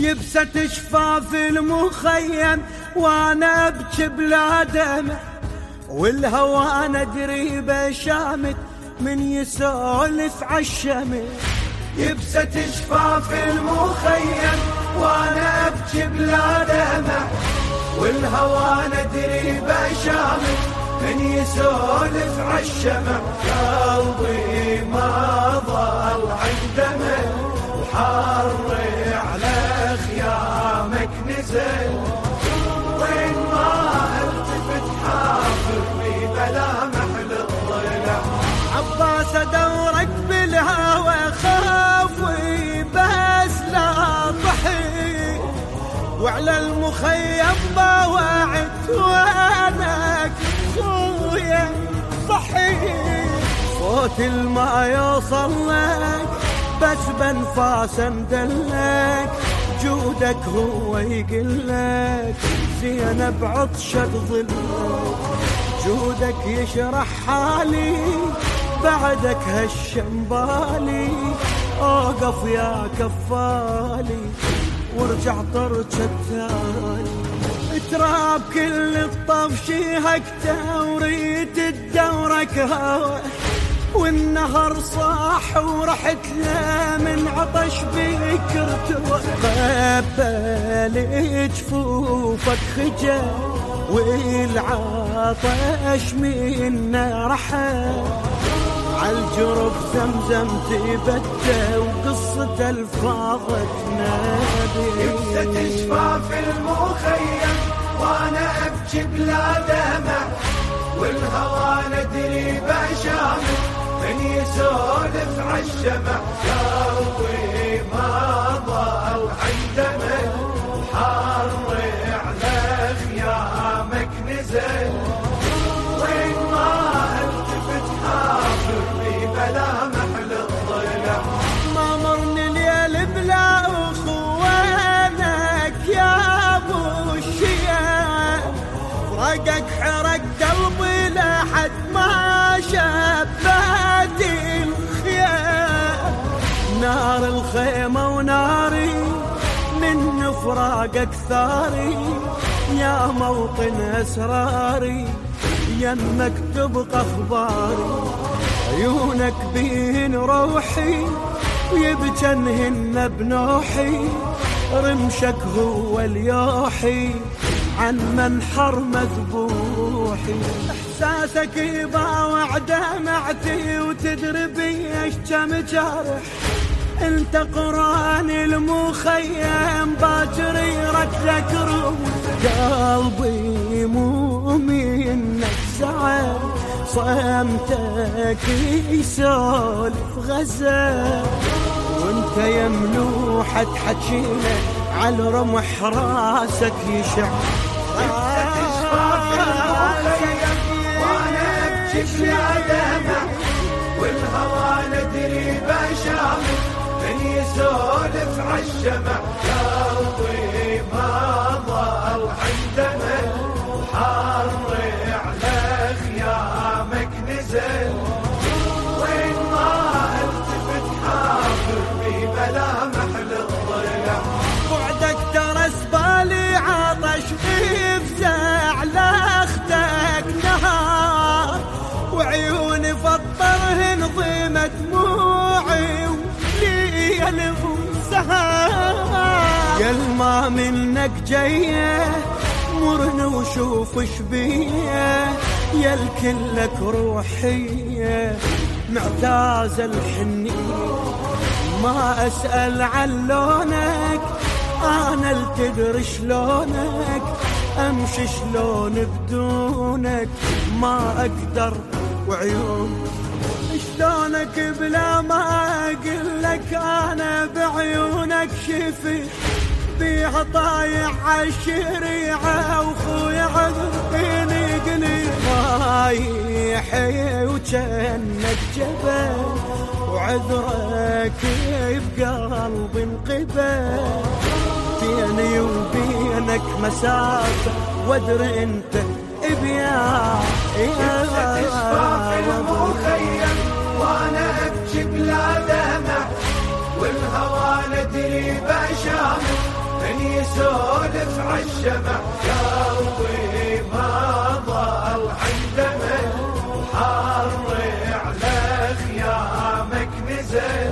يبسة شفاف المخيم وأنا ابكي بلا دمع والهوى ندري بشامت من يسولف عالشمع يبسة شفاف المخيم وأنا ابكي بلا دمع والهوى ندري بشامت من يسولف عالشمع قلبي ما ضل عندما وحر على وين ما التفت حافر في ملامح عباس دورك بالهوى خافي بس لا ضحي وعلى المخيم بواعد وانك خويا صحي صوت الما يوصل لك بس بنفاس مدلك جودك هو يقلك زينب عطشة ظلك جودك يشرح حالي بعدك هشم بالي. أوقف يا كفالي وارجع طرش التالي. تراب كل الطف شيهكته وريت الدورك هوا والنهر صاح ورحت له من عطش بكرت قبل جفوفك خجل والعطش منا رحل عالجرب زمزم تبدى وقصة الفاظت نادي. يبسة شفاف المخيم وأنا أبكي بلا دمع والهوى ندري بشامل من يسولف عالشمع قلبي ما ضل عندما حر على خيامك نزل وين ما التفت حافر في ملامح للضلع ما مرني الليل بلا أخوانك يا أبو الشياب فرقك حرق قلبي فراقك ثاري يا موطن أسراري يمك تبقى اخباري عيونك بين روحي ويبجنهن بنوحي. رمشك هو اليوحي عن منحر مذبوحي. إحساسك يباوع دمعتي وتدري بي إيش كم جرح أنت قرآن المخيم باكر يركلك روح قلبي مو منك زعل. صمتك يسولف غزل. وانت يا ملوحة حكينا على رمح راسك يشع. وأنا ابكي بلا دمع والهوى ندري بشامل. من يسولف عالشمع. الما منك جاية مرن وشوف شبيه يا الكلك روحية معتاز الحنية. ما أسأل عن لونك أنا التدري شلونك أمشي شلون بدونك. ما أقدر وعيون شلونك بلا ما أقول لك أنا بعيونك شفي بيها طايع عالشريعة وخويا عذبيني قلي رايح وجنك جبل وعذرك بقلبي انقبل بيني وبينك مسافة وأدري أنت مطلع الشمع قلبي ما ضل عندما حر على خيامك نزل.